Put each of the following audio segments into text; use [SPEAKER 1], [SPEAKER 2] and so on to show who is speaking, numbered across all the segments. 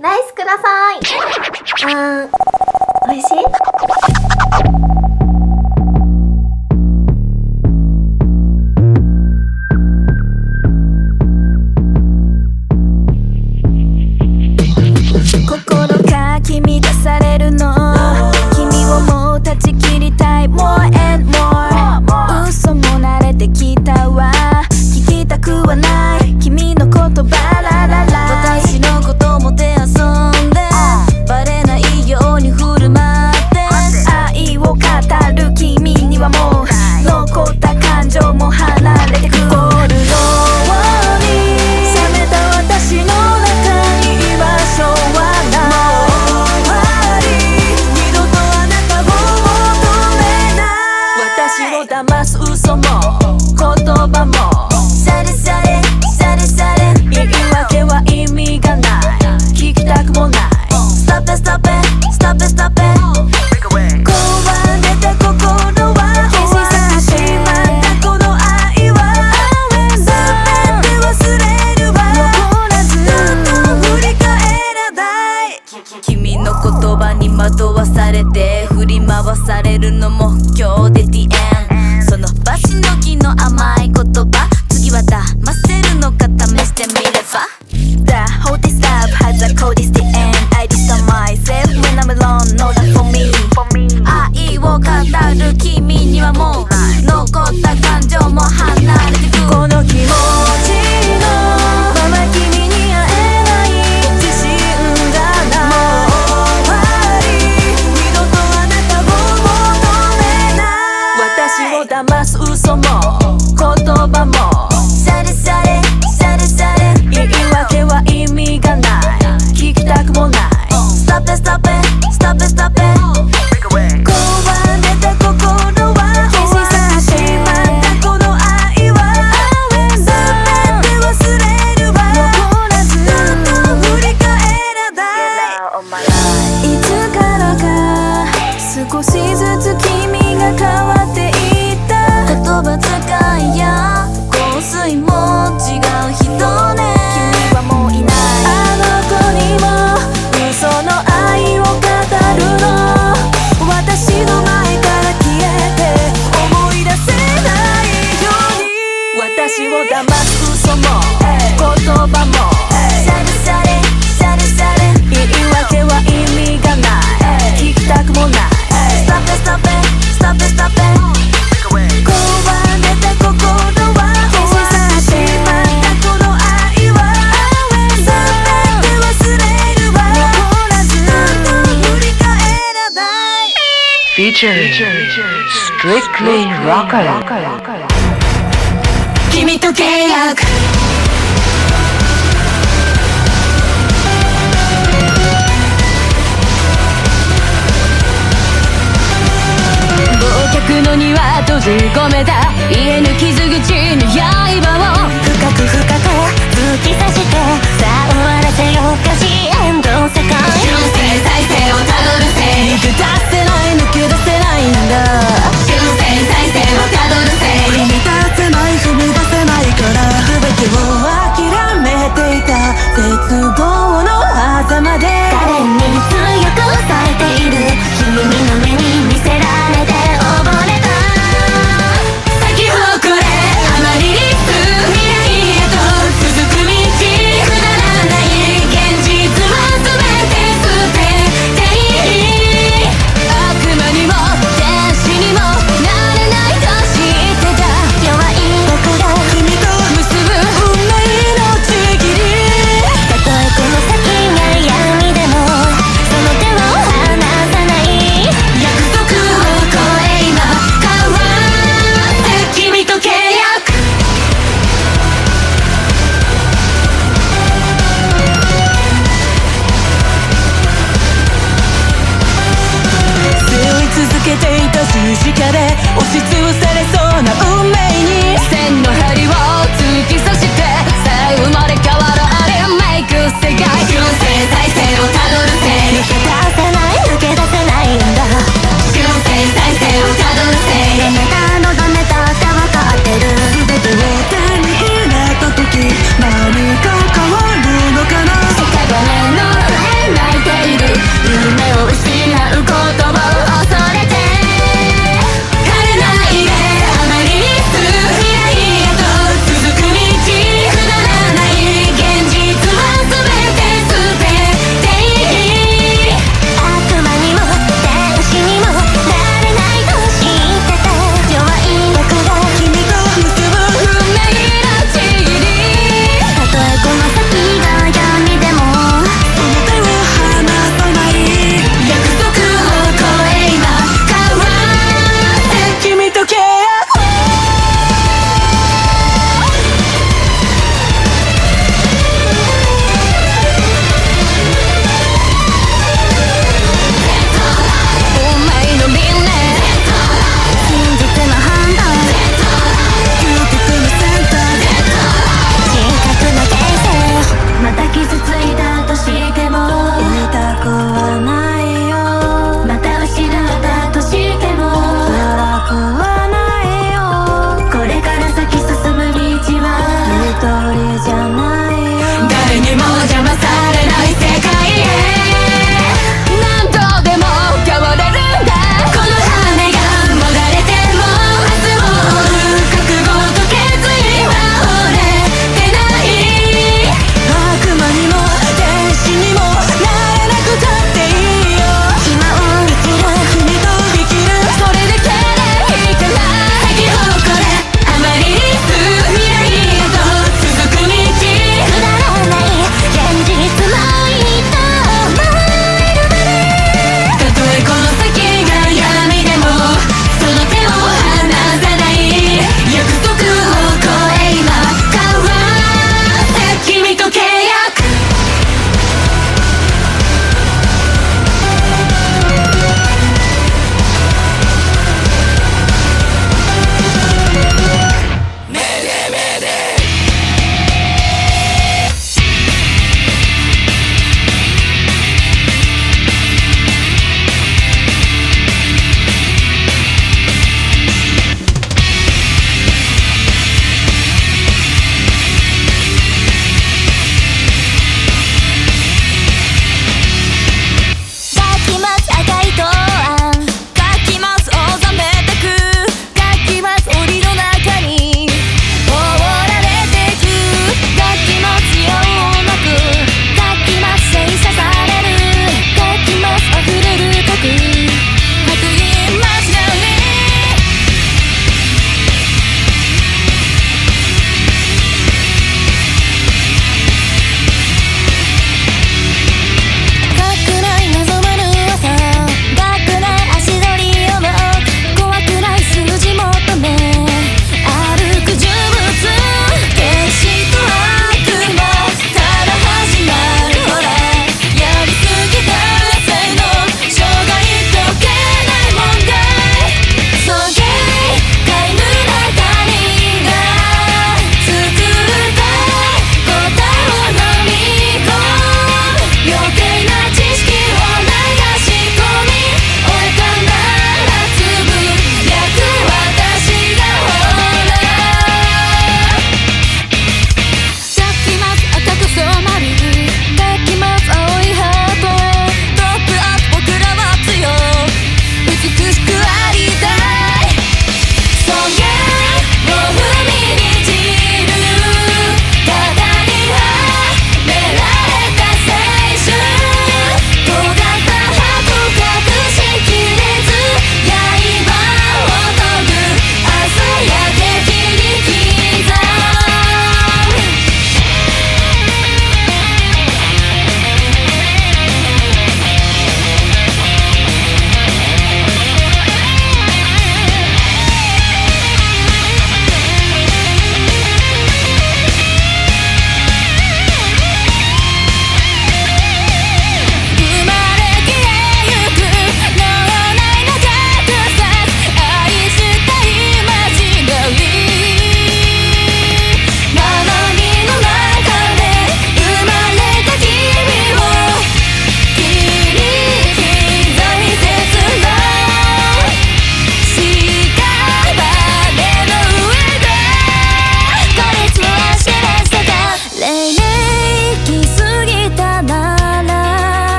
[SPEAKER 1] ライスください。あー、美味しい？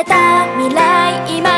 [SPEAKER 2] 夢見てた未来今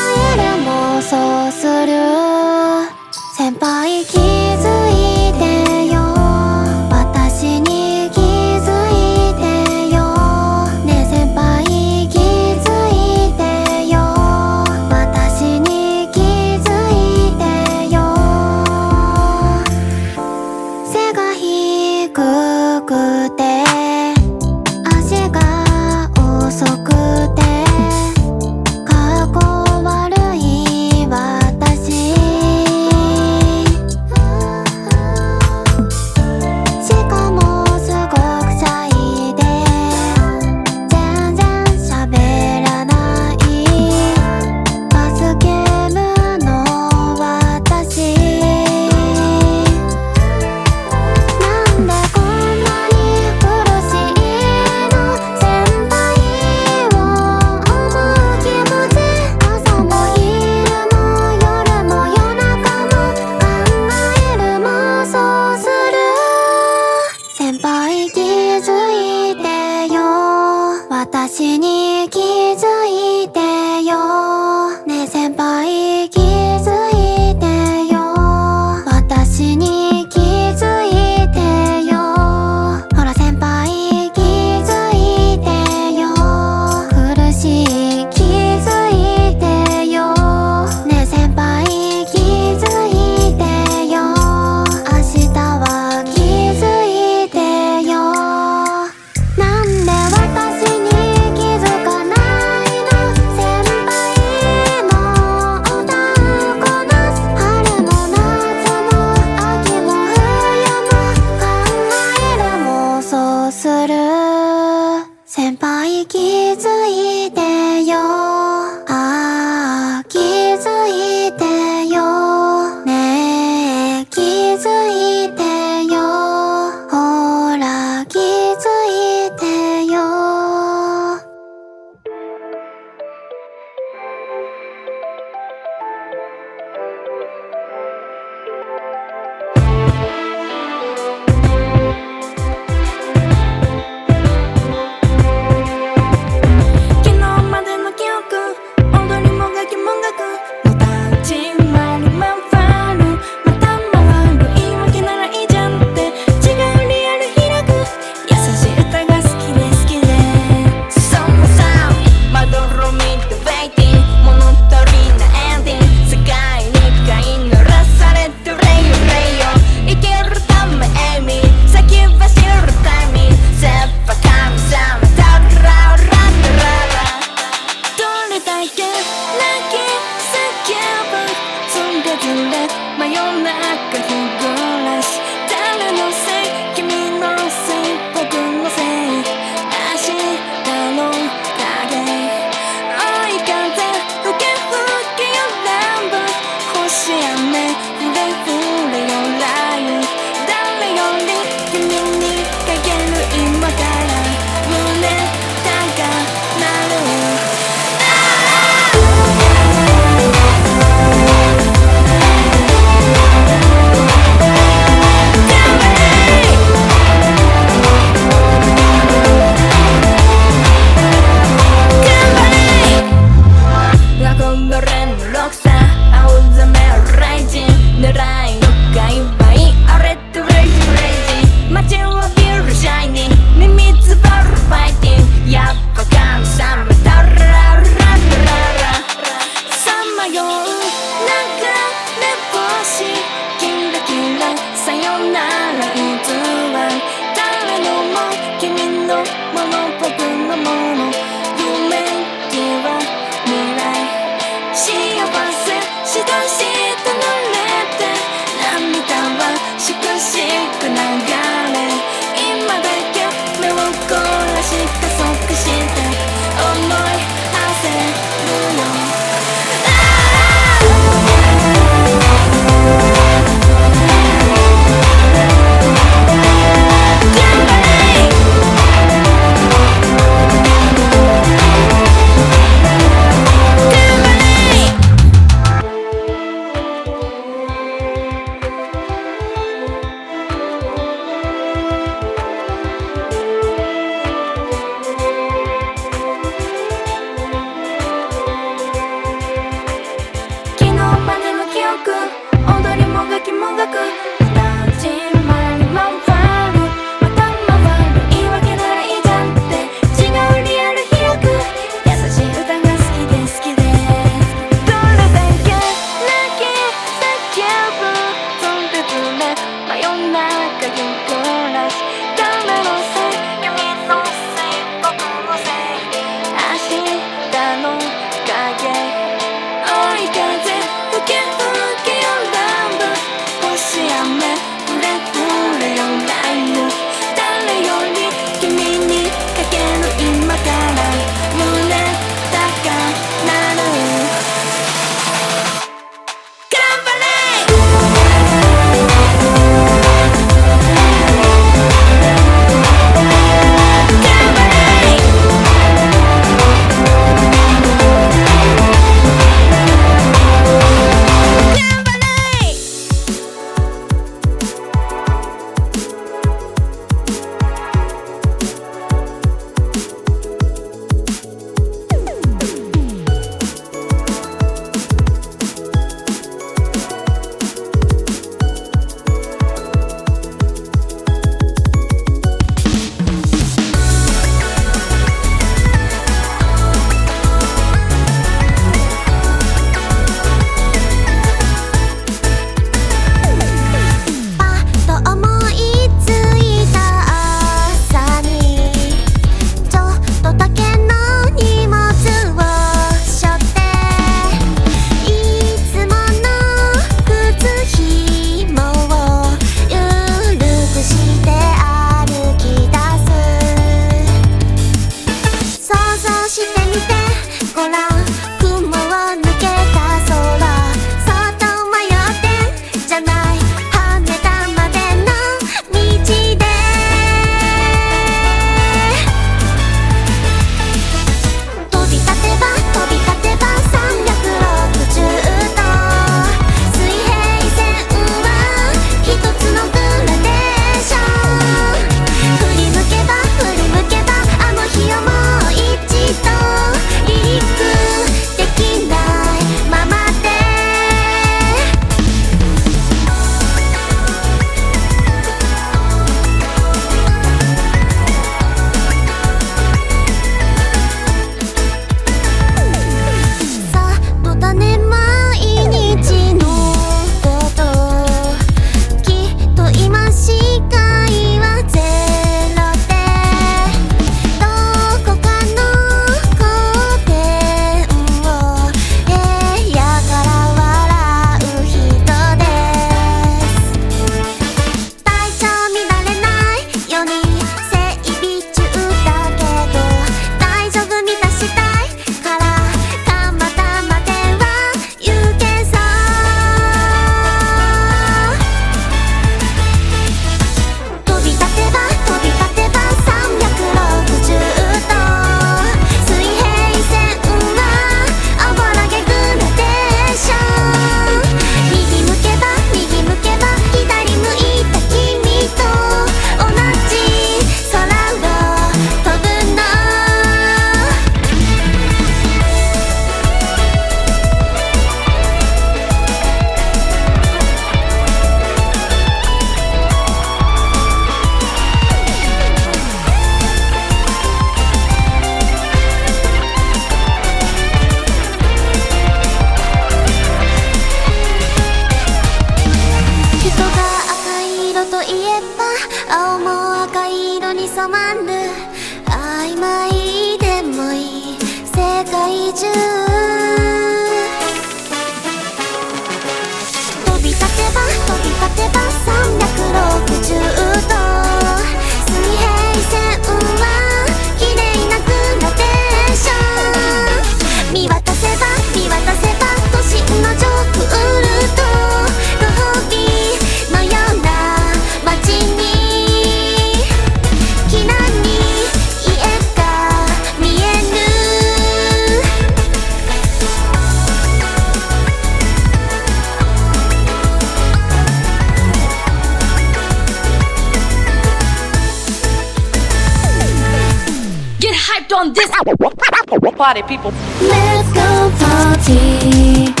[SPEAKER 3] party, people.
[SPEAKER 2] Let's go party.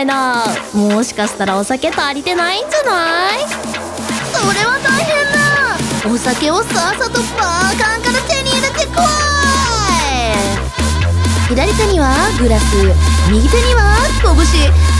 [SPEAKER 2] いな。もしかしたらお酒足りてないんじゃない？それは大変だ。お酒をさっさとバーカンから手に入れてこい。左手にはグラス右手には拳。